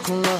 con la